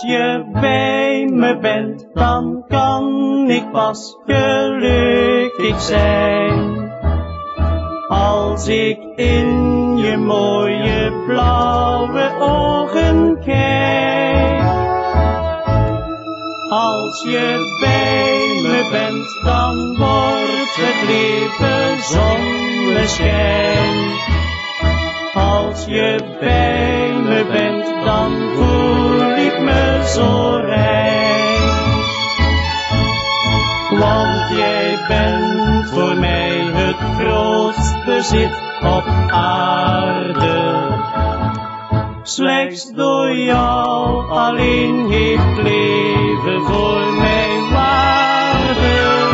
Als je bij me bent, dan kan ik pas gelukkig zijn. Als ik in je mooie blauwe ogen kijk. Als je bij me bent, dan wordt het leven zonneschijn. Als je bij me bent, dan zo rein. Want jij bent voor mij het grootste bezit op aarde. Slechts door jou alleen heeft leven voor mij waarde.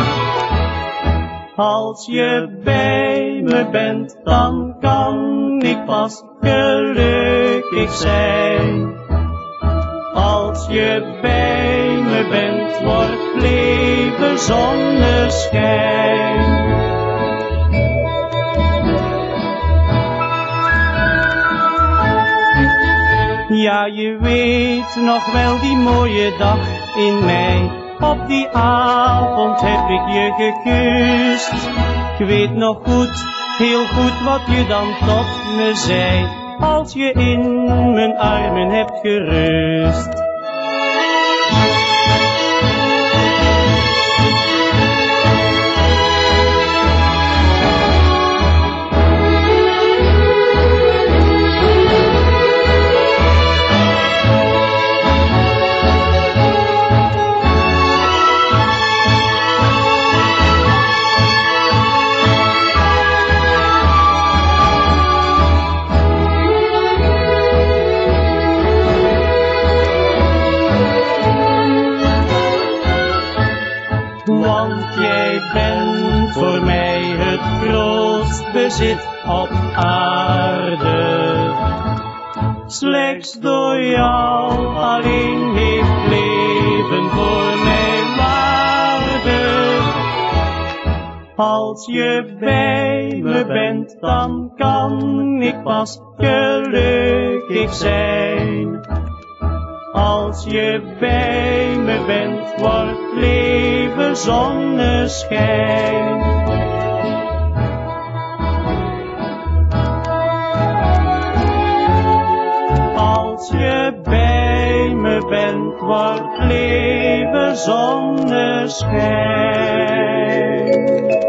Als je bij me bent, dan kan ik pas gelukkig zijn. Als je bij me bent, wordt leven zonneschijn. Ja, je weet nog wel die mooie dag in mei. Op die avond heb ik je gekust. Ik weet nog goed, heel goed wat je dan tot me zei. Als je in mijn armen hebt gerust. Want jij bent voor mij het grootst bezit op aarde. Slechts door jou alleen heeft leven voor mij waarde. Als je bij me bent, dan kan ik pas gelukkig zijn. Als je bij me bent, wordt leven zonneschijn. Als je bij me bent, wordt leven zonneschijn.